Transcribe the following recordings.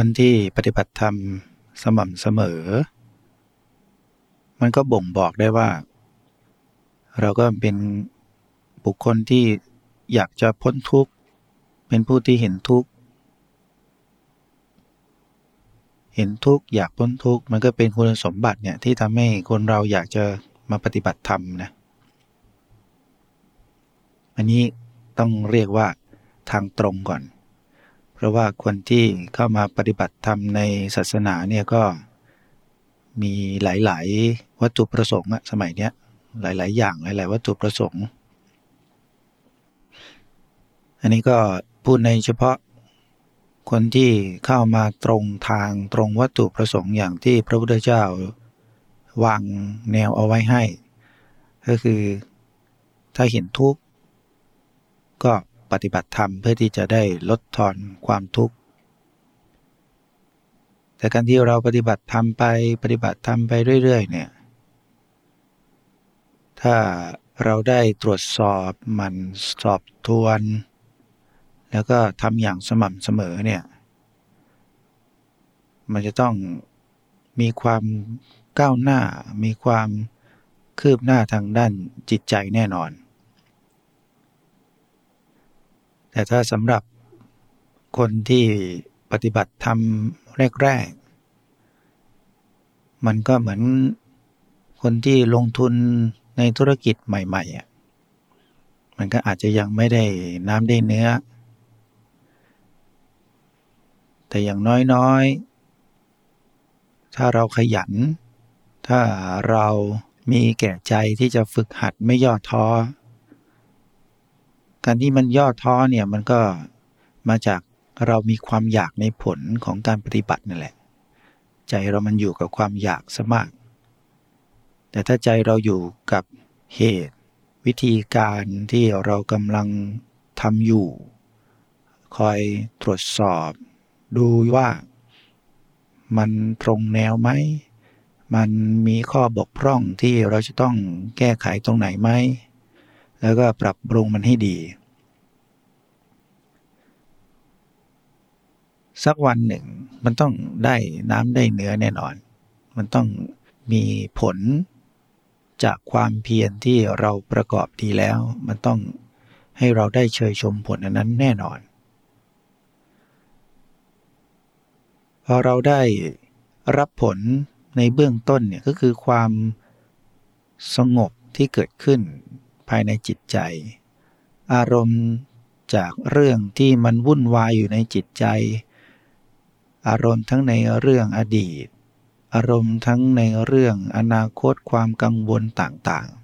คนที่ปฏิบัติธรรมสม่ำเสมอ มันก็บ่งบอกได้ว่า เราก็เป็นบุคคลที่อยากจะพ้นทุกข์ เป็นผู้ที่เห็นทุกข์ เห็นทุกข์อยากพ้นทุกข์ มันก็เป็นคุณสมบัติเนี่ยที่ทำให้คนเราอยากจะมาปฏิบัติธรรมนะอันนี้ต้องเรียกว่าทางตรงก่อน เพราะว่าคนที่เข้ามาปฏิบัติธรรมในศาสนาเนี่ยก็มีหลาย ๆ วัตถุประสงค์อะสมัยเนี้ยหลาย ๆ อย่างหลาย ๆ วัตถุประสงค์ อันนี้ก็พูดในเฉพาะคนที่เข้ามาตรงทางตรงวัตถุประสงค์อย่างที่พระพุทธเจ้าวางแนวเอาไว้ให้ ก็คือถ้าเห็นทุกข์ก็ ปฏิบัติธรรมเพื่อที่จะได้ลดทอนความทุกข์แต่การที่เราปฏิบัติธรรมไปปฏิบัติธรรมไปเรื่อย ๆ เนี่ย ถ้าเราได้ตรวจสอบมันสอบทวน แล้วก็ทำอย่างสม่ำเสมอเนี่ย มันจะต้องมีความก้าวหน้า มีความคืบหน้าทางด้านจิตใจแน่นอน แต่ถ้าสำหรับคนที่ปฏิบัติธรรมแรกๆ มันก็เหมือนคนที่ลงทุนในธุรกิจใหม่ๆอะมันก็อาจจะยังไม่ได้น้ำได้เนื้อ แต่อย่างน้อยๆ ถ้าเราขยัน ถ้าเรามีแก่ใจที่จะฝึกหัดไม่ย่อท้อ การที่มันย่อท้อเนี่ยมันก็มาจากเรามีความอยากในผลของการปฏิบัตินั่นแหละ ใจเรามันอยู่กับความอยากซะมาก แต่ถ้าใจเราอยู่กับเหตุ วิธีการที่เรากำลังทำอยู่ คอยตรวจสอบ ดูว่ามันตรงแนวไหม มันมีข้อบกพร่องที่เราจะต้องแก้ไขตรงไหนไหม แล้วก็ปรับปรุงมันให้ดี สักวันหนึ่ง มันต้องได้น้ำได้เนื้อแน่นอน มันต้องมีผลจากความเพียรที่เราประกอบดีแล้ว มันต้องให้เราได้เชยชมผลอนั้นแน่นอน พอเราได้รับผลในเบื้องต้นเนี่ยก็คือความสงบที่เกิดขึ้น ภายในจิตใจ อารมณ์จากเรื่องที่มันวุ่นวายอยู่ในจิตใจ อารมณ์ทั้งในเรื่องอดีต อารมณ์ทั้งในเรื่องอนาคตความกังวลต่างๆ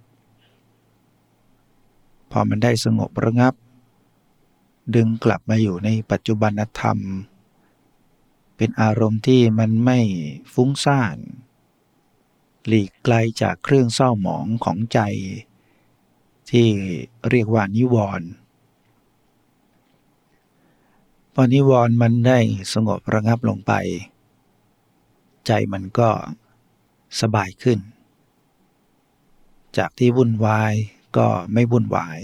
พอมันได้สงบระงับ ดึงกลับมาอยู่ในปัจจุบันธรรม เป็นอารมณ์ที่มันไม่ฟุ้งซ่าน หลีกไกลจากเครื่องเศร้าหมองของใจ ที่เรียกว่านิวรณ์พอนิวรณ์มันได้สงบระงับลงไป ใจมันก็สบายขึ้น จากที่วุ่นวายก็ไม่วุ่นวาย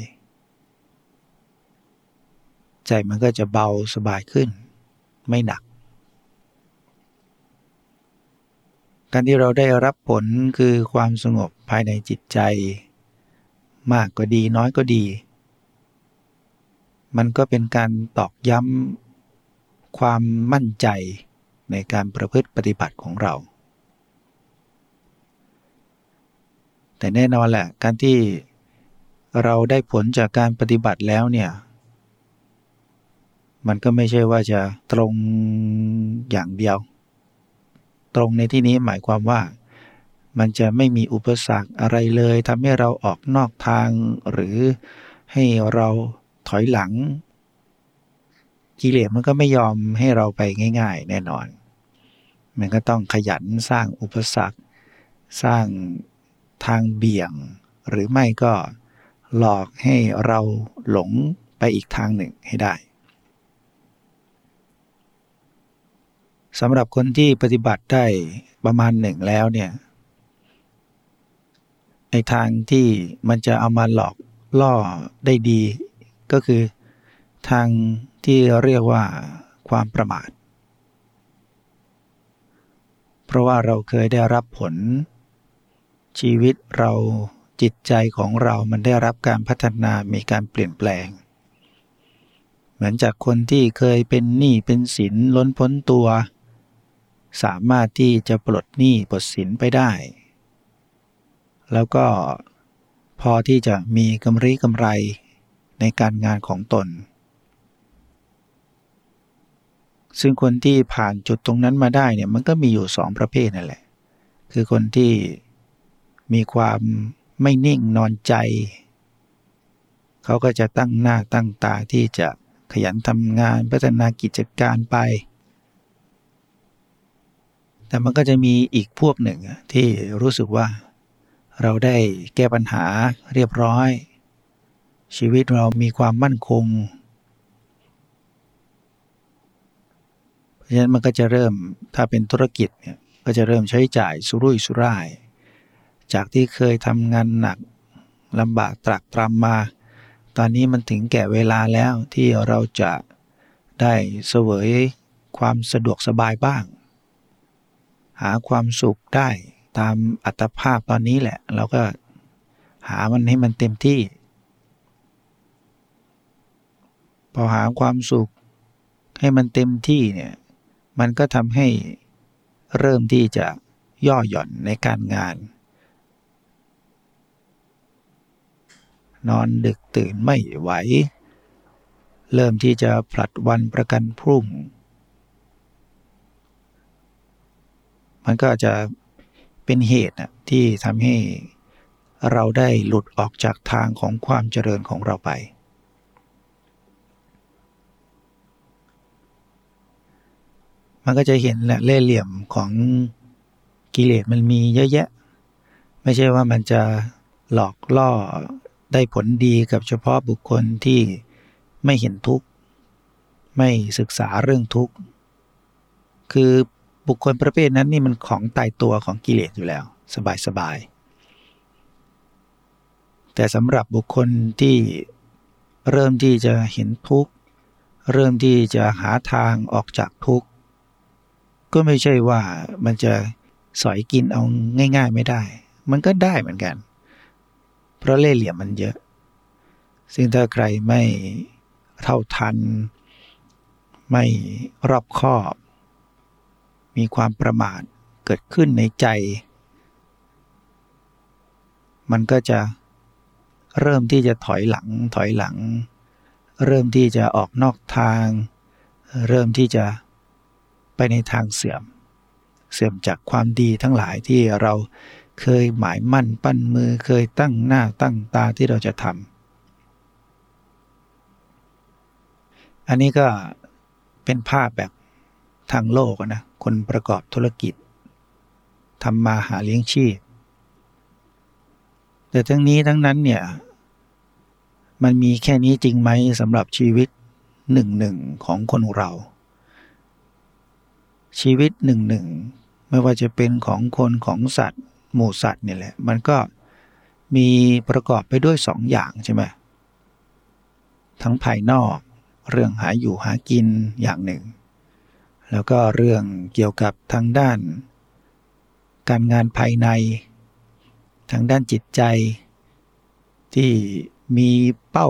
ใจมันก็จะเบาสบายขึ้น ไม่หนัก การที่เราได้รับผลคือความสงบภายในจิตใจ มากก็ดีน้อยก็ดี มันก็เป็นการตอกย้ำความมั่นใจในการประพฤติปฏิบัติของเรา แต่แน่นอนแหละ การที่เราได้ผลจากการปฏิบัติแล้วเนี่ย มันก็ไม่ใช่ว่าจะตรงอย่างเดียว ตรงในที่นี้หมายความว่า มันจะไม่มีอุปสรรคอะไรเลยทำให้เราออกนอกทาง หรือให้เราถอยหลัง กิเลสมันก็ไม่ยอมให้เราไปง่าย ๆ แน่นอน มันก็ต้องขยันสร้างอุปสรรค สร้างทางเบี่ยง หรือไม่ก็หลอกให้เราหลงไปอีกทางหนึ่งให้ได้สำหรับคนที่ปฏิบัติได้ประมาณหนึ่งแล้วเนี่ย ในทางที่มันจะเอามาหลอกล่อได้ดี ก็คือ ทางที่เรียกว่าความประมาท เพราะว่าเราเคยได้รับผล ชีวิตเราจิตใจของเรามันได้รับการพัฒนามีการเปลี่ยนแปลง เหมือนจากคนที่เคยเป็นหนี้เป็นสินล้นพ้นตัว สามารถที่จะปลดหนี้ปลดสินไปได้ แล้วก็พอที่จะมีกำไรกำไรในการงานของตน ซึ่งคนที่ผ่านจุดตรงนั้นมาได้เนี่ยมันก็มีอยู่สองประเภทนั่นแหละ คือคนที่มีความไม่นิ่งนอนใจ เขาก็จะตั้งหน้าตั้งตาที่จะขยันทำงานพัฒนากิจการไป แต่มันก็จะมีอีกพวกหนึ่งที่รู้สึกว่า เราได้แก้ปัญหาเรียบร้อย ชีวิตเรามีความมั่นคง เพราะฉะนั้นมันก็จะเริ่มถ้าเป็นธุรกิจเนี่ยก็จะเริ่มใช้จ่ายสุรุ่ยสุร่าย จากที่เคยทำงานหนักลำบากตรักตรำมา ตอนนี้มันถึงแก่เวลาแล้วที่เราจะได้เสวยความสะดวกสบายบ้าง หาความสุขได้ ตามอัตภาพตอนนี้แหละ เราก็หามันให้มันเต็มที่ พอหาความสุขให้มันเต็มที่เนี่ย มันก็ทำให้เริ่มที่จะย่อหย่อนในการงาน นอนดึกตื่นไม่ไหว เริ่มที่จะผลัดวันประกันพรุ่ง มันก็จะ เป็นเหตุนะที่ทำให้เราได้หลุดออกจากทางของความเจริญของเราไป มันก็จะเห็นแหละเล่เหลี่ยมของกิเลสมันมีเยอะแยะ ไม่ใช่ว่ามันจะหลอกล่อได้ผลดีกับเฉพาะบุคคลที่ไม่เห็นทุกข์ ไม่ศึกษาเรื่องทุกข์ คือ บุคคลประเภทนั้นนี่มันของตายตัวของกิเลสอยู่แล้ว สบายสบายแต่สำหรับบุคคลที่เริ่มที่จะเห็นทุกข์ เริ่มที่จะหาทางออกจากทุกข์ ก็ไม่ใช่ว่ามันจะสอยกินเอาง่าย ๆไม่ได้ มันก็ได้เหมือนกัน เพราะเล่ห์เหลี่ยมมันเยอะ ซึ่งถ้าใครไม่เท่าทัน ไม่รอบคอบ มีความประมาทเกิดขึ้นในใจ มันก็จะเริ่มที่จะถอยหลังถอยหลัง เริ่มที่จะออกนอกทาง เริ่มที่จะไปในทางเสื่อม เสื่อมจากความดีทั้งหลายที่เราเคยหมายมั่นปั้นมือเคยตั้งหน้าตั้งตาที่เราจะทำอันนี้ก็เป็นภาพแบบทางโลกนะ คนประกอบธุรกิจทำมาหาเลี้ยงชีพ แต่ทั้งนี้ทั้งนั้นเนี่ย มันมีแค่นี้จริงไหมสำหรับชีวิตหนึ่งหนึ่งของคนเรา ชีวิตหนึ่งหนึ่งไม่ว่าจะเป็นของคนของสัตว์ หมู่สัตว์เนี่ยแหละ มันก็มีประกอบไปด้วยสองอย่างใช่ไหมทั้งภายนอกเรื่องหาอยู่หากินอย่างหนึ่ง แล้วก็เรื่องเกี่ยวกับทางด้าน การงานภายใน ทางด้านจิตใจ ที่มีเป้า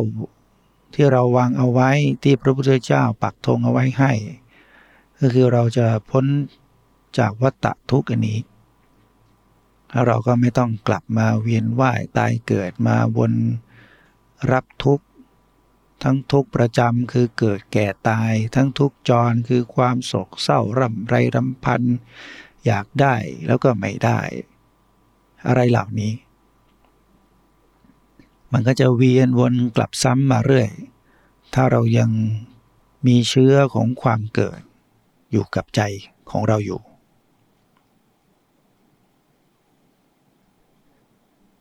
ที่เราวางเอาไว้ที่พระพุทธเจ้าปักธงเอาไว้ให้ ก็คือเราจะพ้นจากวัฏทุกข์อันนี้แล้วเราก็ไม่ต้องกลับมาเวียนว่ายตายเกิดมาวนรับทุกข์ ทั้งทุกประจำคือเกิดแก่ตาย ทั้งทุกจรคือความโศกเศร้าร่ำไรรำพัน อยากได้แล้วก็ไม่ได้ อะไรเหล่านี้ มันก็จะเวียนวนกลับซ้ำมาเรื่อย ถ้าเรายังมีเชื้อของความเกิด อยู่กับใจของเราอยู่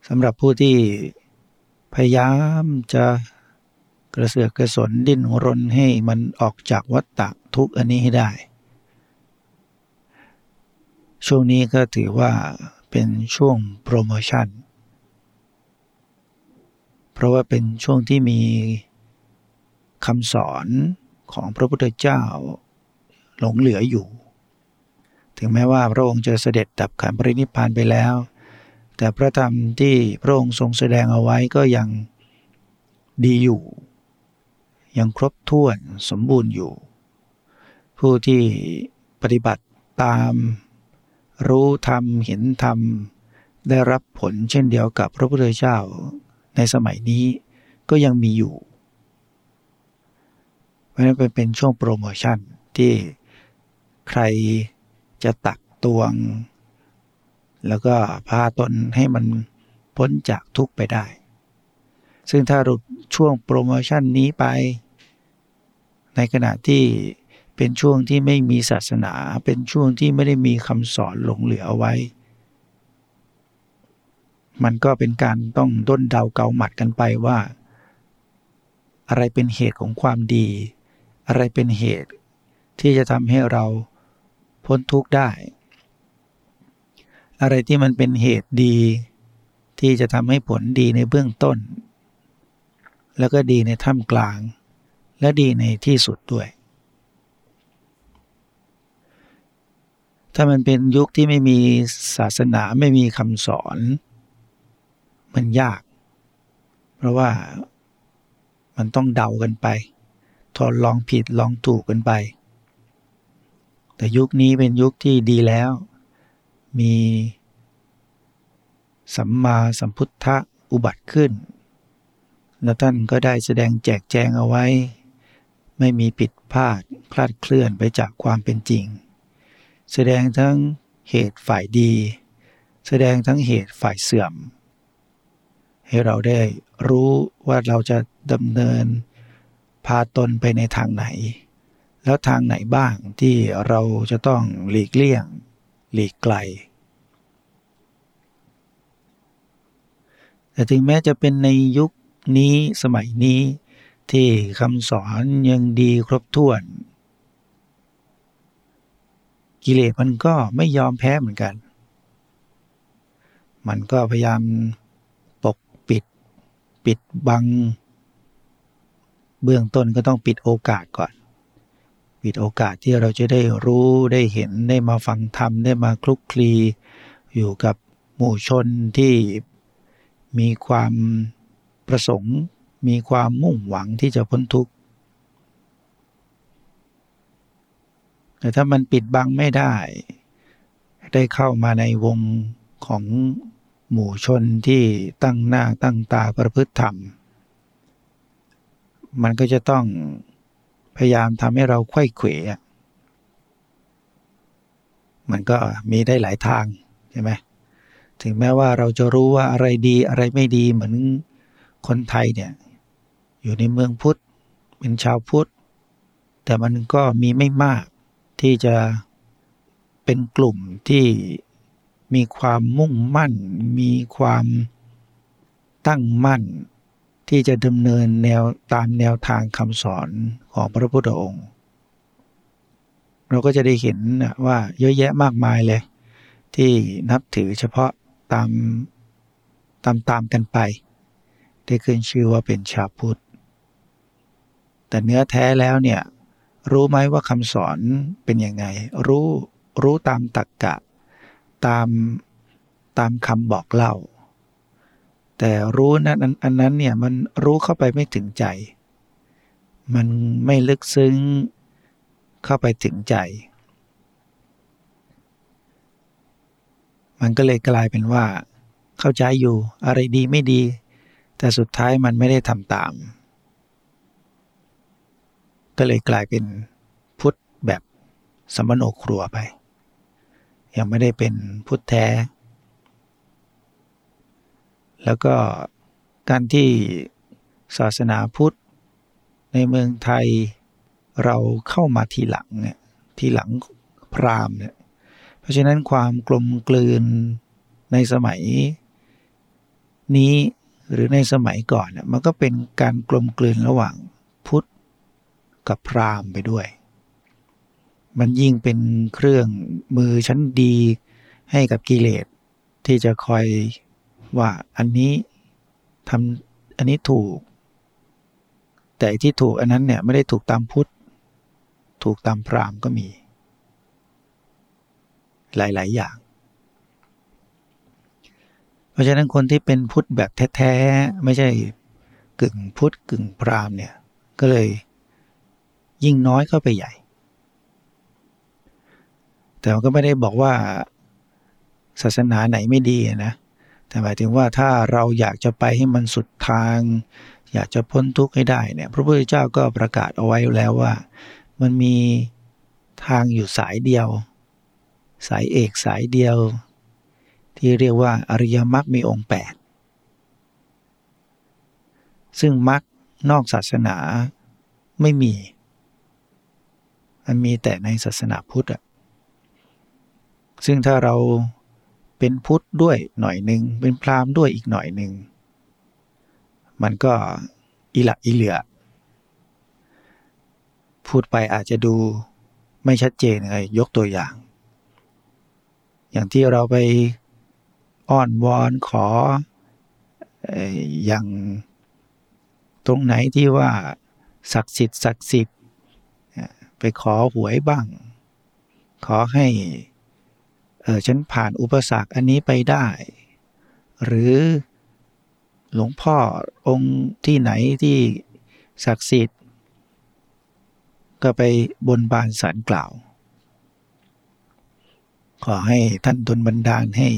สำหรับผู้ที่พยายามจะ กระเสือกกระสนดิ้นรนให้มันออกจากวัฏฏะทุกอันนี้ให้ได้ ช่วงนี้ก็ถือว่าเป็นช่วงโปรโมชั่น เพราะว่าเป็นช่วงที่มีคำสอนของพระพุทธเจ้าหลงเหลืออยู่ ถึงแม้ว่าพระองค์จะเสด็จดับขันปรินิพพานไปแล้ว แต่พระธรรมที่พระองค์ทรงแสดงเอาไว้ก็ยังดีอยู่ ยังครบถ้วนสมบูรณ์อยู่ ผู้ที่ปฏิบัติตาม รู้ธรรมเห็นธรรม ได้รับผลเช่นเดียวกับพระพุทธเจ้า ในสมัยนี้ก็ยังมีอยู่เพราะนั้นเป็นช่วงโปรโมชั่นที่ใครจะตักตวง แล้วก็พาตนให้มันพ้นจากทุกข์ไปได้ ซึ่งถ้าหลุดช่วงโปรโมชั่นนี้ไป ในขณะที่เป็นช่วงที่ไม่มีศาสนา เป็นช่วงที่ไม่ได้มีคำสอนหลงเหลือเอาไว้ มันก็เป็นการต้องด้นเดาเกาหมัดกันไปว่า อะไรเป็นเหตุของความดี อะไรเป็นเหตุที่จะทำให้เราพ้นทุกข์ได้ อะไรที่มันเป็นเหตุดี ที่จะทำให้ผลดีในเบื้องต้น แล้วก็ดีในท่ามกลาง และดีในที่สุดด้วย ถ้ามันเป็นยุคที่ไม่มีศาสนาไม่มีคำสอน มันยาก เพราะว่ามันต้องเดากันไป ทดลองผิดลองถูกกันไป แต่ยุคนี้เป็นยุคที่ดีแล้ว มีสัมมาสัมพุทธะอุบัติขึ้น แล้วท่านก็ได้แสดงแจกแจงเอาไว้ ไม่มีผิดพลาดคลาดเคลื่อนไปจากความเป็นจริง แสดงทั้งเหตุฝ่ายดี แสดงทั้งเหตุฝ่ายเสื่อม ให้เราได้รู้ว่าเราจะดำเนิน พาตนไปในทางไหน แล้วทางไหนบ้างที่เราจะต้องหลีกเลี่ยง หลีกไกล แต่ถึงแม้จะเป็นในยุคนี้สมัยนี้ ที่คำสอนยังดีครบถ้วน กิเลสมันก็ไม่ยอมแพ้เหมือนกัน มันก็พยายามปกปิด ปิดบัง เบื้องต้นก็ต้องปิดโอกาสก่อน ปิดโอกาสที่เราจะได้รู้ได้เห็นได้มาฟังธรรมได้มาคลุกคลีอยู่กับหมู่ชนที่มีความประสงค์ มีความมุ่งหวังที่จะพ้นทุกข์ แต่ถ้ามันปิดบังไม่ได้ ได้เข้ามาในวงของหมู่ชนที่ตั้งหน้าตั้งตาประพฤติธรรม มันก็จะต้องพยายามทำให้เราไข้เขวมันก็มีได้หลายทางใช่ไหมถึงแม้ว่าเราจะรู้ว่าอะไรดีอะไรไม่ดีเหมือนคนไทยเนี่ย อยู่ในเมืองพุทธ เป็นชาวพุทธ แต่มันก็มีไม่มากที่จะเป็นกลุ่มที่มีความมุ่งมั่น มีความตั้งมั่น ที่จะดำเนินแนวตามแนวทางคำสอนของพระพุทธองค์ เราก็จะได้เห็นว่าเยอะแยะมากมายเลย ที่นับถือเฉพาะตามตามตามกันไป ได้ขึ้นชื่อว่าเป็นชาวพุทธ แต่เนื้อแท้แล้วเนี่ยรู้ไหมว่าคำสอนเป็นยังไง รู้รู้ตามตักกะ ตามตามคำบอกเล่า แต่รู้นั้นอันนั้นเนี่ยมันรู้เข้าไปไม่ถึงใจ มันไม่ลึกซึ้งเข้าไปถึงใจ มันก็เลยกลายเป็นว่า เข้าใจอยู่อะไรดีไม่ดี แต่สุดท้ายมันไม่ได้ทำตาม ก็เลยกลายเป็นพุทธแบบสมโนครัวไป ยังไม่ได้เป็นพุทธแท้ แล้วก็การที่ศาสนาพุทธในเมืองไทยเราเข้ามาทีหลังเนี่ยทีหลังพราหมณ์เนี่ยเพราะฉะนั้นความกลมกลืนในสมัยนี้หรือในสมัยก่อนเนี่ยมันก็เป็นการกลมกลืนระหว่าง กับพราหมณ์ไปด้วย มันยิ่งเป็นเครื่องมือชั้นดีให้กับกิเลสที่จะคอยว่าอันนี้ทำอันนี้ถูก แต่ที่ถูกอันนั้นเนี่ยไม่ได้ถูกตามพุทธ ถูกตามพราหมณ์ก็มี หลาย ๆ อย่าง เพราะฉะนั้นคนที่เป็นพุทธแบบแท้ ๆ ไม่ใช่กึ่งพุทธกึ่งพราหมณ์เนี่ย ก็เลย ยิ่งน้อยเข้าไปใหญ่ แต่ก็ไม่ได้บอกว่าศาสนาไหนไม่ดีนะ แต่หมายถึงว่าถ้าเราอยากจะไปให้มันสุดทาง อยากจะพ้นทุกข์ให้ได้เนี่ยพระพุทธเจ้าก็ประกาศเอาไว้แล้วว่า มันมีทางอยู่สายเดียว สายเอกสายเดียว ที่เรียกว่าอริยมรรคมีองค์ 8 ซึ่งมรรคนอกศาสนาไม่มี มันมีแต่ในศาสนาพุทธอะซึ่งถ้าเราเป็นพุทธด้วยหน่อยหนึ่งเป็นพราหมณ์ด้วยอีกหน่อยหนึ่งมันก็อิหละอิเหลือ พูดไปอาจจะดูไม่ชัดเจนเลยยกตัวอย่าง อย่างที่เราไปอ้อนวอนขออย่างตรงไหนที่ว่าศักดิ์สิทธิ์ศักดิ์สิทธิ์ ไปขอหวยบ้าง ขอให้เออฉันผ่านอุปสรรคอันนี้ไปได้ หรือหลวงพ่อองค์ที่ไหนที่ศักดิ์สิทธิ์ ก็ไปบนบานสารกล่าว ขอให้ท่านดลบันดาลให้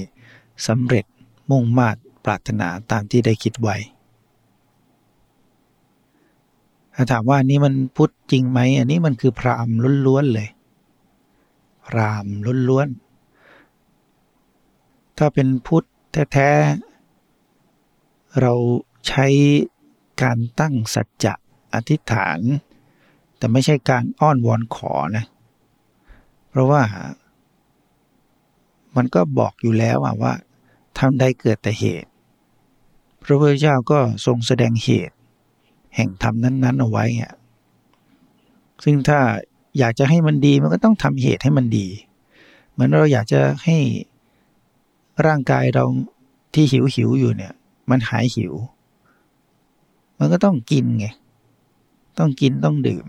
สำเร็จมุ่งมาตรปรารถนาตามที่ได้คิดไว้ ถ้าถามว่านี่มันพุทธจริงไหมอันนี้มันคือพรามล้วนๆเลย พรามล้วนๆถ้าเป็นพุทธแท้ๆเราใช้การตั้งสัจจะอธิษฐาน แต่ไม่ใช่การอ้อนวอนขอนะ เพราะว่า มันก็บอกอยู่แล้วว่าทำใดเกิดแต่เหตุ พระพุทธเจ้าก็ทรงแสดงเหตุ แห่งธรรมนั้น ๆ เอาไว้อะซึ่งถ้าอยากจะให้มันดีมันก็ต้องทำเหตุให้มันดี เหมือนเราอยากจะให้ร่างกายเราที่หิวหิวอยู่เนี่ย มันหายหิว มันก็ต้องกินไง ต้องกินต้องดื่ม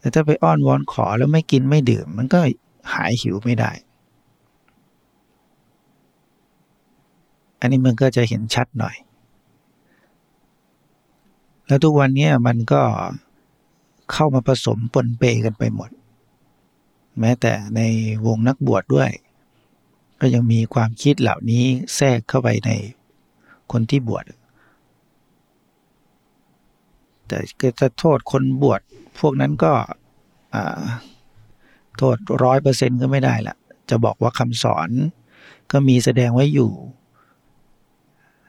แต่ถ้าไปอ้อนวอนขอแล้วไม่กินไม่ดื่ม มันก็หายหิวไม่ได้ อันนี้มันก็จะเห็นชัดหน่อย แล้วทุกวันนี้มันก็เข้ามาผสมปนเปกันไปหมด แม้แต่ในวงนักบวชดด้วย ก็ยังมีความคิดเหล่านี้แทรกเข้าไปในคนที่บวชแต่ก็จะโทษคนบวชพวกนั้นก็โทษร้อยเปอร์เซ็นต์ก็ไม่ได้ละจะบอกว่าคำสอนก็มีแสดงไว้อยู่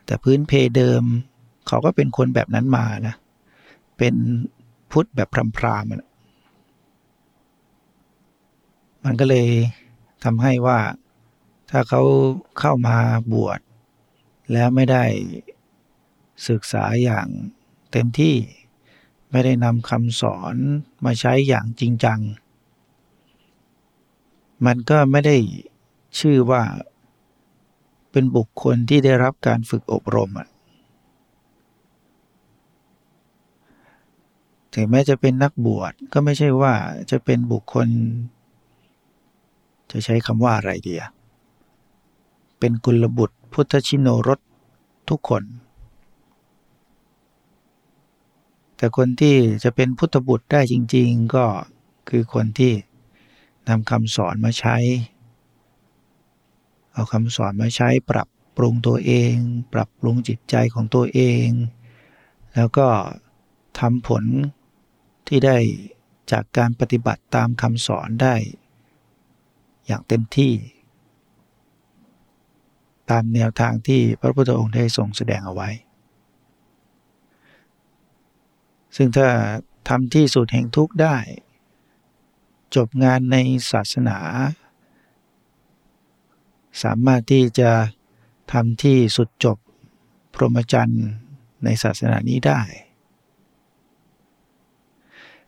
แต่พื้นเพเดิม เขาก็เป็นคนแบบนั้นมานะ เป็นพุทธแบบพรามๆมันก็เลยทำให้ว่าถ้าเขาเข้ามาบวช แล้วไม่ได้ศึกษาอย่างเต็มที่ไม่ได้นำคำสอนมาใช้อย่างจริงจัง มันก็ไม่ได้ชื่อว่าเป็นบุคคลที่ได้รับการฝึกอบรมอะ ถึงแม้จะเป็นนักบวชก็ไม่ใช่ว่าจะเป็นบุคคล จะใช้คำว่าอะไรดีอะเป็นกุลบุตรพุทธชินโนรสทุกคน แต่คนที่จะเป็นพุทธบุตรได้จริง ๆ ก็คือคนที่นำคำสอนมาใช้ เอาคำสอนมาใช้ปรับปรุงตัวเอง ปรับปรุงจิตใจของตัวเอง แล้วก็ทำผล ที่ได้จากการปฏิบัติตามคำสอนได้ อย่างเต็มที่ ตามแนวทางที่พระพุทธองค์ได้ทรงแสดงเอาไว้ ซึ่งถ้าทำที่สุดแห่งทุกข์ได้ จบงานในศาสนา สามารถที่จะทำที่สุดจบพรหมจรรย์ในศาสนานี้ได้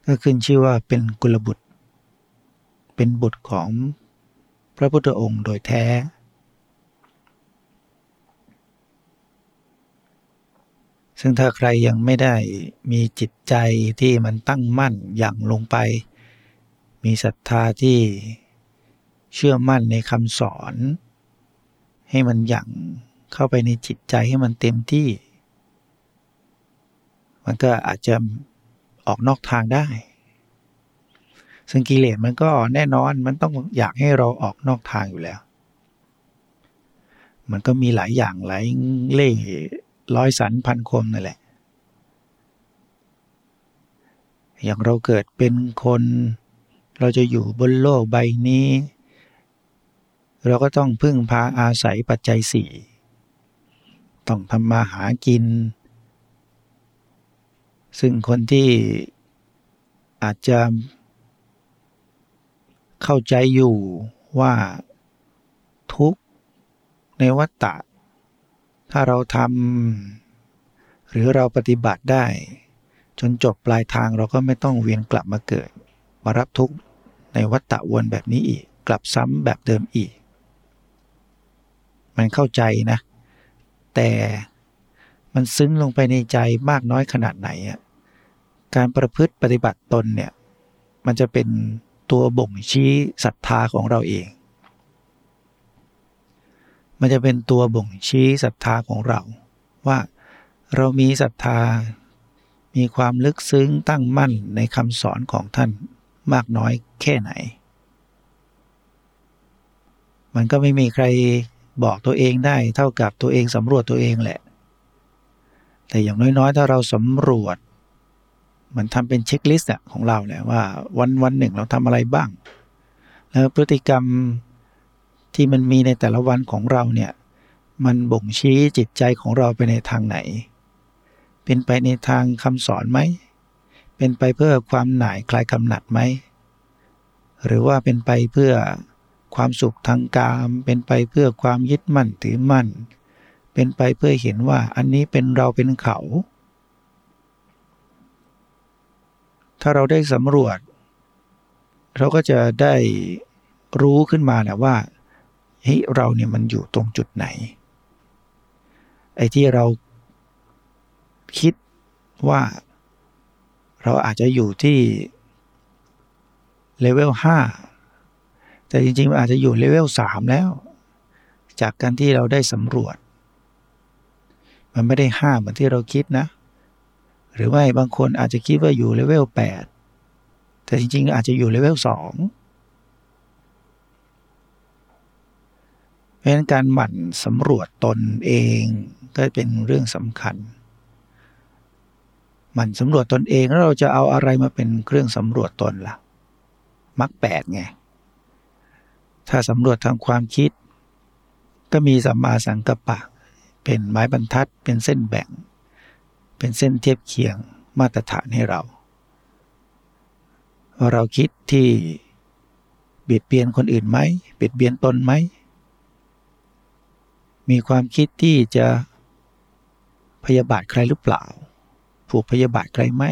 ก็ขึ้นชื่อว่าเป็นกุลบุตร เป็นบุตรของพระพุทธองค์โดยแท้ ซึ่งถ้าใครยังไม่ได้มีจิตใจที่มันตั้งมั่นอย่างลงไป มีศรัทธาที่เชื่อมั่นในคำสอน ให้มันอย่างเข้าไปในจิตใจให้มันเต็มที่ มันก็อาจจะ ออกนอกทางได้ ซึ่งกิเลสมันก็แน่นอนมันต้องอยากให้เราออกนอกทางอยู่แล้ว มันก็มีหลายอย่างหลายเล่ร้อยสันพันคมนั่นแหละ อย่างเราเกิดเป็นคน เราจะอยู่บนโลกใบนี้ เราก็ต้องพึ่งพาอาศัยปัจจัยสี่ต้องทำมาหากิน ซึ่งคนที่อาจจะเข้าใจอยู่ว่าทุกในวัฏฏะถ้าเราทำหรือเราปฏิบัติได้ จนจบปลายทางเราก็ไม่ต้องเวียนกลับมาเกิด มารับทุกข์ในวัฏฏะวนแบบนี้อีก กลับซ้ำแบบเดิมอีก มันเข้าใจนะ แต่ มันซึ้งลงไปในใจมากน้อยขนาดไหนอะการประพฤติปฏิบัติตนเนี่ยมันจะเป็นตัวบ่งชี้ศรัทธาของเราเอง มันจะเป็นตัวบ่งชี้ศรัทธาของเรา ว่าเรามีศรัทธา มีความลึกซึ้งตั้งมั่นในคำสอนของท่านมากน้อยแค่ไหน มันก็ไม่มีใครบอกตัวเองได้เท่ากับตัวเองสำรวจตัวเองแหละ แต่อย่างน้อยๆ ถ้าเราสำรวจ มันทำเป็นเช็คลิสต์ของเราแหละว่าวันวันหนึ่งเราทำอะไรบ้าง แล้วพฤติกรรมที่มันมีในแต่ละวันของเราเนี่ยมันบ่งชี้จิตใจของเราไปในทางไหน เป็นไปในทางคำสอนไหม เป็นไปเพื่อความหน่ายคลายกำหนัดไหม หรือว่าเป็นไปเพื่อความสุขทางกาม เป็นไปเพื่อความยึดมั่นถือมั่น เป็นไปเพื่อเห็นว่าอันนี้เป็นเราเป็นเขา ถ้าเราได้สำรวจ เราก็จะได้รู้ขึ้นมาแหละว่าเฮ้ยเราเนี่ยมันอยู่ตรงจุดไหน ไอ้ที่เราคิดว่าเราอาจจะอยู่ที่เลเวล5แต่จริงๆอาจจะอยู่เลเวล3แล้ว จากการที่เราได้สำรวจ มันไม่ได้5เหมือนที่เราคิดนะ หรือว่าบางคนอาจจะคิดว่าอยู่เลเวล8แต่จริงๆ อาจจะอยู่เลเวล2เพราะฉะนั้นการหมั่นสำรวจตนเองก็เป็นเรื่องสำคัญ หมั่นสำรวจตนเองแล้วเราจะเอาอะไรมาเป็นเครื่องสำรวจตนละ่ะมักแปดไง ถ้าสำรวจทางความคิด ก็มีสัมมาสังกัปปะ เป็นไม้บรรทัดเป็นเส้นแบ่ง เป็นเส้นเทียบเคียงมาตรฐานให้เราว่าเราคิดที่เบียดเบียนคนอื่นไหมเบียดเบียนตนไหม มีความคิดที่จะพยาบาทใครหรือเปล่า ผูกพยาบาทใครไหม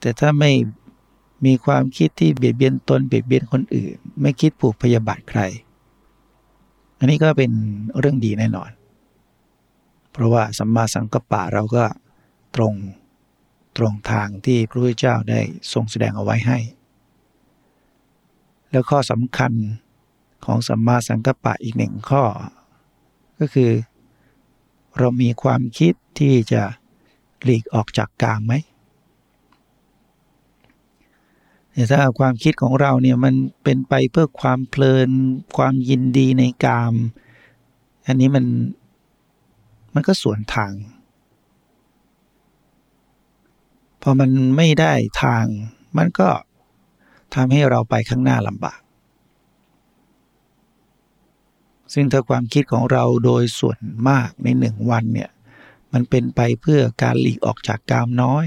แต่ถ้าไม่มีความคิดที่เบียดเบียนตนเบียดเบียนคนอื่น ไม่คิดผูกพยาบาทใคร อันนี้ก็เป็นเรื่องดีแน่นอน เพราะว่าสัมมาสังกัปปะเราก็ตรงตรงทางที่พระพุทธเจ้าได้ทรงแสดงเอาไว้ให้ แล้วข้อสำคัญของสัมมาสังกัปปะอีกหนึ่งข้อ ก็คือ เรามีความคิดที่จะหลีกออกจากกามไหม แต่ถ้าความคิดของเราเนี่ยมันเป็นไปเพื่อความเพลิน ความยินดีในกาม อันนี้มันมันก็สวนทาง พอมันไม่ได้ทาง มันก็ทำให้เราไปข้างหน้าลำบาก ซึ่งถ้าความคิดของเราโดยส่วนมากในหนึ่งวันเนี่ย มันเป็นไปเพื่อการหลีกออกจากกามน้อย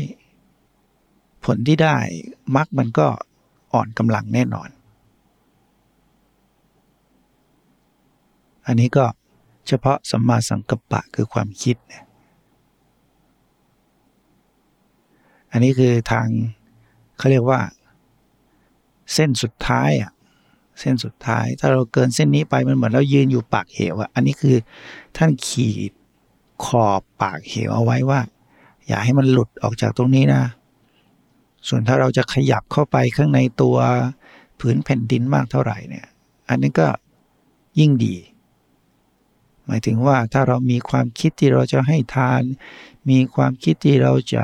ผลที่ได้มักมันก็อ่อนกำลังแน่นอน อันนี้ก็เฉพาะสัมมาสังกัปปะคือความคิดเนี่ยอันนี้คือทางเขาเรียกว่า เส้นสุดท้ายอะเส้นสุดท้าย ถ้าเราเกินเส้นนี้ไปมันเหมือนเรายืนอยู่ปากเหวอะอันนี้คือท่านขีดขอบปากเหวเอาไว้ว่า อย่าให้มันหลุดออกจากตรงนี้นะ ส่วนถ้าเราจะขยับเข้าไปข้างในตัวผืนแผ่นดินมากเท่าไหร่เนี่ย อันนี้ก็ยิ่งดี หมายถึงว่าถ้าเรามีความคิดที่เราจะให้ทาน มีความคิดที่เราจะ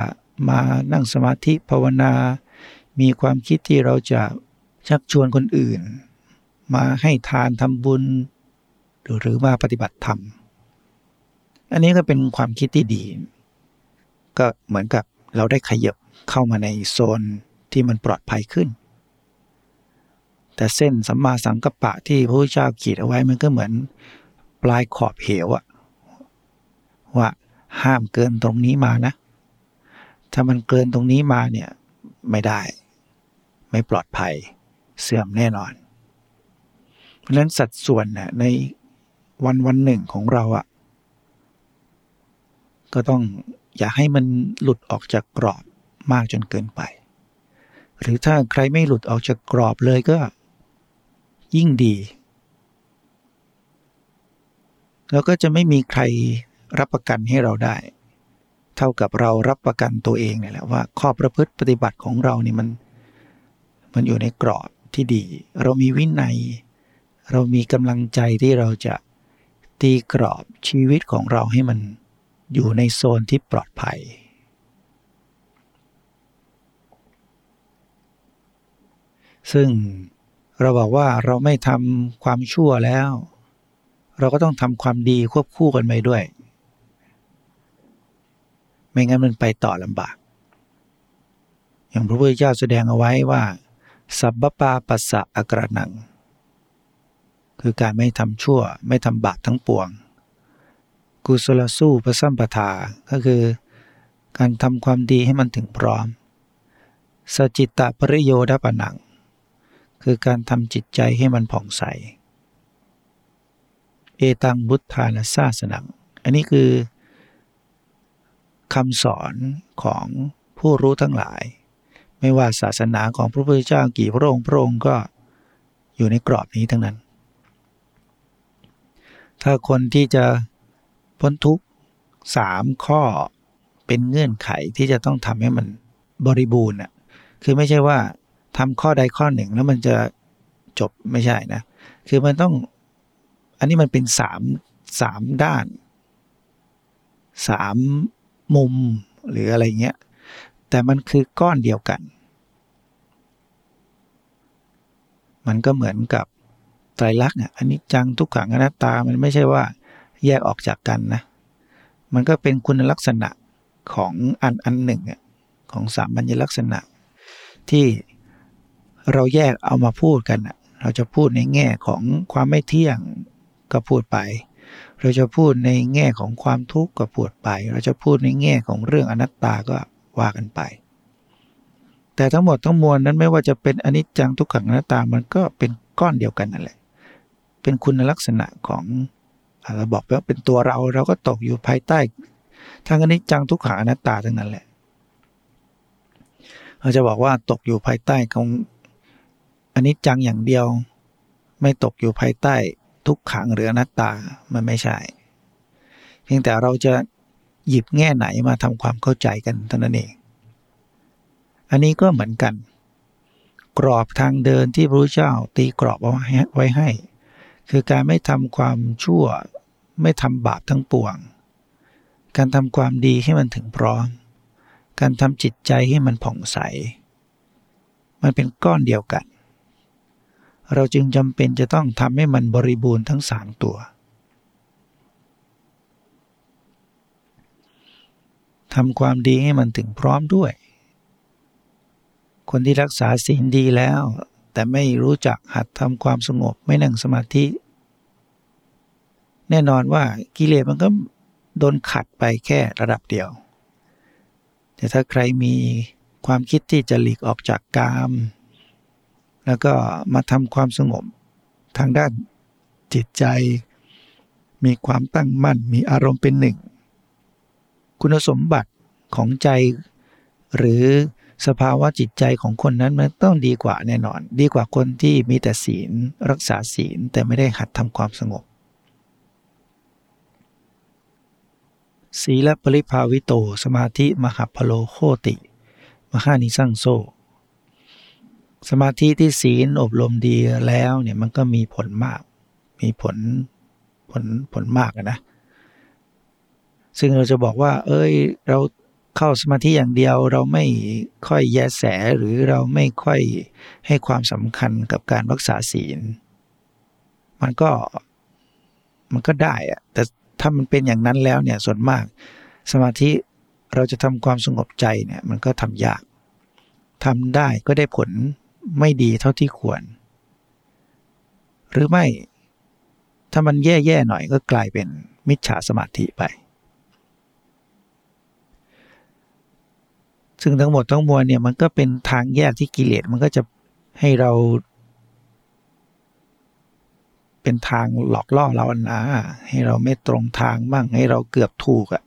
มานั่งสมาธิภาวนา มีความคิดที่เราจะชักชวนคนอื่น มาให้ทานทำบุญ หรือมาปฏิบัติธรรม อันนี้ก็เป็นความคิดที่ดี ก็เหมือนกับเราได้ขยับ เข้ามาในโซนที่มันปลอดภัยขึ้น แต่เส้นสัมมาสังกัปปะที่พระพุทธเจ้าขีดเอาไว้มันก็เหมือนปลายขอบเหวอะว่าห้ามเกินตรงนี้มานะ ถ้ามันเกินตรงนี้มาเนี่ยไม่ได้ ไม่ปลอดภัยเสื่อมแน่นอน เพราะฉะนั้นสัดส่วนน่ะในวันวันหนึ่งของเราอะก็ต้องอย่าให้มันหลุดออกจากกรอบ มากจนเกินไป หรือถ้าใครไม่หลุดออกจากกรอบเลยก็ยิ่งดี แล้วก็จะไม่มีใครรับประกันให้เราได้ เท่ากับเรารับประกันตัวเองนี่แหละว่า ข้อประพฤติปฏิบัติของเรานี่มันมันอยู่ในกรอบที่ดี เรามีวินัย เรามีกำลังใจที่เราจะตีกรอบชีวิตของเราให้มันอยู่ในโซนที่ปลอดภัย ซึ่งเราบอกว่าเราไม่ทำความชั่วแล้ว เราก็ต้องทำความดีควบคู่กันไปด้วย ไม่งั้นมันไปต่อลำบาก อย่างพระพุทธเจ้าแสดงเอาไว้ว่า สัพพปาปัสสะอกระนัง คือการไม่ทำชั่ว ไม่ทำบาปทั้งปวง กุศลสู้ประสัมปทาก็คือ การทำความดีให้มันถึงพร้อม สจิตตปริโยดปนัง คือการทำจิตใจให้มันผ่องใส เอตังบุตธานาซาสนัง อันนี้คือคำสอนของผู้รู้ทั้งหลาย ไม่ว่าศาสนาของพระพุทธเจ้ากี่พระองค์พระองค์ก็อยู่ในกรอบนี้ทั้งนั้น ถ้าคนที่จะพ้นทุกสามข้อเป็นเงื่อนไขที่จะต้องทำให้มันบริบูรณ์อะคือไม่ใช่ว่า ทำข้อใดข้อหนึ่งแล้วมันจะจบไม่ใช่นะ คือมันต้อง อันนี้มันเป็นสามสามด้านสามมุมหรืออะไรเงี้ย แต่มันคือก้อนเดียวกัน มันก็เหมือนกับไตรลักษณ์อะอันนี้จังทุกขังอนัตตา มันไม่ใช่ว่าแยกออกจากกันนะ มันก็เป็นคุณลักษณะของอันอันหนึ่งของสามัญลักษณะที่ เราแยกเอามาพูดกัน เราจะพูดในแง่ของความไม่เที่ยงก็พูดไป เราจะพูดในแง่ของความทุกข์ก็พูดไป เราจะพูดในแง่ของเรื่องอนัตตาก็ว่ากันไป แต่ทั้งหมดทั้งมวลนั้นไม่ว่าจะเป็นอนิจจังทุกขังอนัตตามันก็เป็นก้อนเดียวกันนั่นแหละ เป็นคุณลักษณะของเราบอกว่าเป็นตัวเราเราก็ตกอยู่ภายใต้ทางอนิจจังทุกขังอนัตตาทั้งนั้นแหละเราจะบอกว่าตกอยู่ภายใต้ของ อนิจจังอย่างเดียว ไม่ตกอยู่ภายใต้ทุกขังหรืออนัตตามันไม่ใช่ เพียงแต่เราจะหยิบแง่ไหนมาทำความเข้าใจกันเท่านั้นเอง อันนี้ก็เหมือนกัน กรอบทางเดินที่พระเจ้าตีกรอบไว้ให้ คือการไม่ทำความชั่ว ไม่ทำบาปทั้งปวง การทำความดีให้มันถึงพร้อม การทำจิตใจให้มันผ่องใส มันเป็นก้อนเดียวกัน เราจึงจำเป็นจะต้องทำให้มันบริบูรณ์ทั้งสามตัวทำความดีให้มันถึงพร้อมด้วย คนที่รักษาศีลดีแล้ว แต่ไม่รู้จักหัดทำความสงบไม่นั่งสมาธิ แน่นอนว่ากิเลสมันก็โดนขัดไปแค่ระดับเดียว แต่ถ้าใครมีความคิดที่จะหลีกออกจากกาม แล้วก็มาทำความสงบทางด้านจิตใจ มีความตั้งมั่น มีอารมณ์เป็นหนึ่ง คุณสมบัติของใจ หรือสภาวะจิตใจของคนนั้นมันต้องดีกว่าแน่นอน ดีกว่าคนที่มีแต่ศีลรักษาศีลแต่ไม่ได้หัดทำความสงบ ศีลปริภาวิโต สมาธิมหาพโลโคติ มหานิสังโซ สมาธิที่ศีลอบรมดีแล้วเนี่ยมันก็มีผลมาก มีผลผลผลมากนะ ซึ่งเราจะบอกว่า เอ้ยเราเข้าสมาธิอย่างเดียวเราไม่ค่อยแยแสหรือเราไม่ค่อยให้ความสำคัญกับการรักษาศีล มันก็มันก็ได้อะแต่ถ้ามันเป็นอย่างนั้นแล้วเนี่ยส่วนมากสมาธิเราจะทำความสงบใจเนี่ยมันก็ทำยากทำได้ก็ได้ผล ไม่ดีเท่าที่ควร หรือไม่ ถ้ามันแย่ๆหน่อยก็กลายเป็นมิจฉาสมาธิไป ซึ่งทั้งหมดทั้งมวลเนี่ยมันก็เป็นทางแยกที่กิเลสมันก็จะให้เรา เป็นทางหลอกล่อเรานะให้เราไม่ตรงทางบ้างให้เราเกือบถูกอะ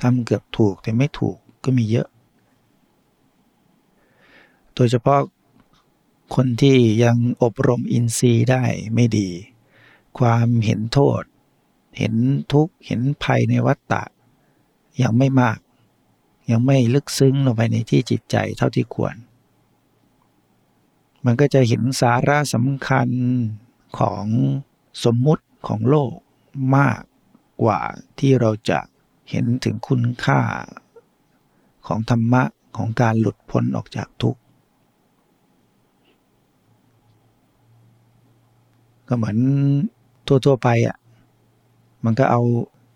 ทำเกือบถูกแต่ไม่ถูกก็มีเยอะโดยเฉพาะ คนที่ยังอบรมอินทรีย์ได้ไม่ดี ความเห็นโทษ เห็นทุกข์เห็นภัยในวัฏฏะยังไม่มาก ยังไม่ลึกซึ้งลงไปในที่จิตใจเท่าที่ควร มันก็จะเห็นสาระสำคัญของสมมุติของโลกมากกว่าที่เราจะเห็นถึงคุณค่าของธรรมะของการหลุดพ้นออกจากทุกข์ ก็เหมือนทั่ว ๆ ไปอะ่ะ มันก็เอา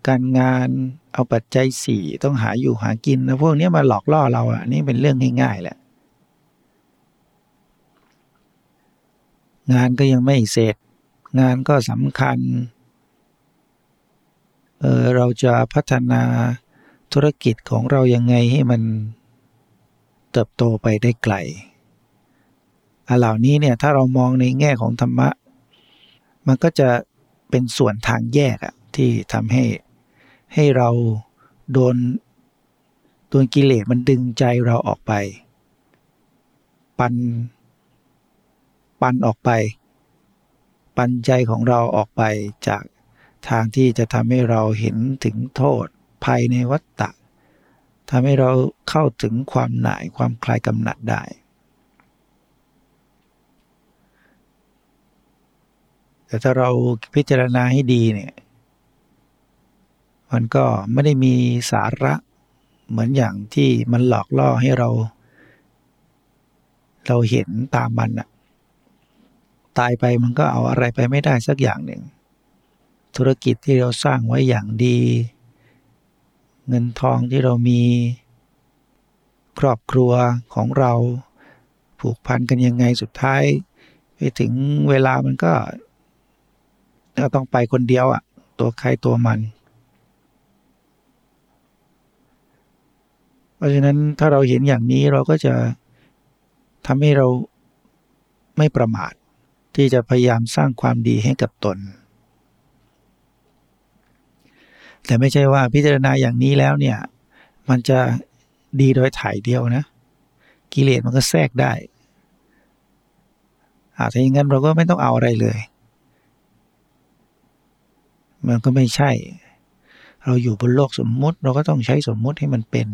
การงาน เอาปัจจัยสี่ต้องหาอยู่หากินแล้วพวกนี้มาหลอกล่อเราอะ่ะนี่เป็นเรื่องง่ายๆแหละ งานก็ยังไม่เสร็จ งานก็สำคัญ เออเราจะพัฒนาธุรกิจของเรายังไงให้มันเติบโตไปได้ไกลอันเหล่านี้เนี่ยถ้าเรามองในแง่ของธรรมะ มันก็จะเป็นส่วนทางแยกอะที่ทำให้ให้เราโดนโดนกิเลสมันดึงใจเราออกไป ปัน ปันออกไป ปันใจของเราออกไปจากทางที่จะทำให้เราเห็นถึงโทษภายในวัฏฏะทำให้เราเข้าถึงความหน่ายความคลายกำหนัดได้ แต่ถ้าเราพิจารณาให้ดีเนี่ยมันก็ไม่ได้มีสาระเหมือนอย่างที่มันหลอกล่อให้เรา เราเห็นตามมันอะตายไปมันก็เอาอะไรไปไม่ได้สักอย่างหนึ่ง ธุรกิจที่เราสร้างไว้อย่างดี เงินทองที่เรามี ครอบครัวของเราผูกพันกันยังไงสุดท้าย ไปถึงเวลามันก็ ก็ต้องไปคนเดียวอะ่ะ ตัวใครตัวมัน เพราะฉะนั้นถ้าเราเห็นอย่างนี้เราก็จะทำให้เราไม่ประมาท ที่จะพยายามสร้างความดีให้กับตน แต่ไม่ใช่ว่าพิจารณาอย่างนี้แล้วเนี่ย มันจะดีโดยถ่ายเดียวนะ กิเลสมันก็แทรกได้อาจจะอย่างนั้นเราก็ไม่ต้องเอาอะไรเลย มันก็ไม่ใช่ เราอยู่บนโลกสมมุติ เราก็ต้องใช้สมมุติให้มันเป็น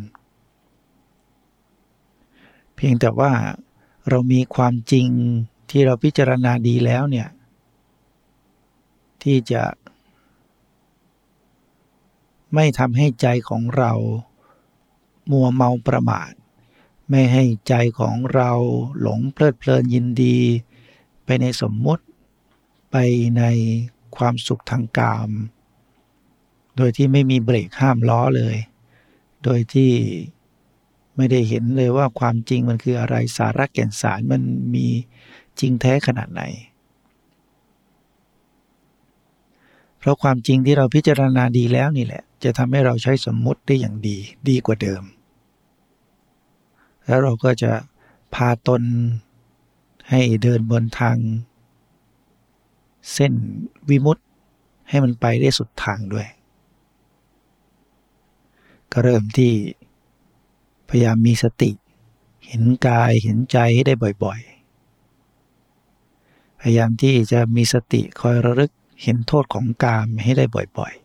เพียงแต่ว่าเรามีความจริงที่เราพิจารณาดีแล้วเนี่ย ที่จะ ไม่ทำให้ใจของเรามัวเมาประมาท ไม่ให้ใจของเราหลงเพลิดเพลินยินดี ไปในสมมุติ ไปใน ความสุขทางกาม โดยที่ไม่มีเบรกห้ามล้อเลย โดยที่ไม่ได้เห็นเลยว่าความจริงมันคืออะไรสาระแก่นสารมันมีจริงแท้ขนาดไหน เพราะความจริงที่เราพิจารณาดีแล้วนี่แหละ จะทำให้เราใช้สมมุติได้อย่างดีดีกว่าเดิม แล้วเราก็จะพาตนให้เดินบนทาง เส้นวิมุตให้มันไปได้สุดทางด้วย ก็เริ่มที่พยายามมีสติ เห็นกายเห็นใจให้ได้บ่อยๆ พยายามที่จะมีสติคอยระลึกเห็นโทษของกามให้ได้บ่อยๆ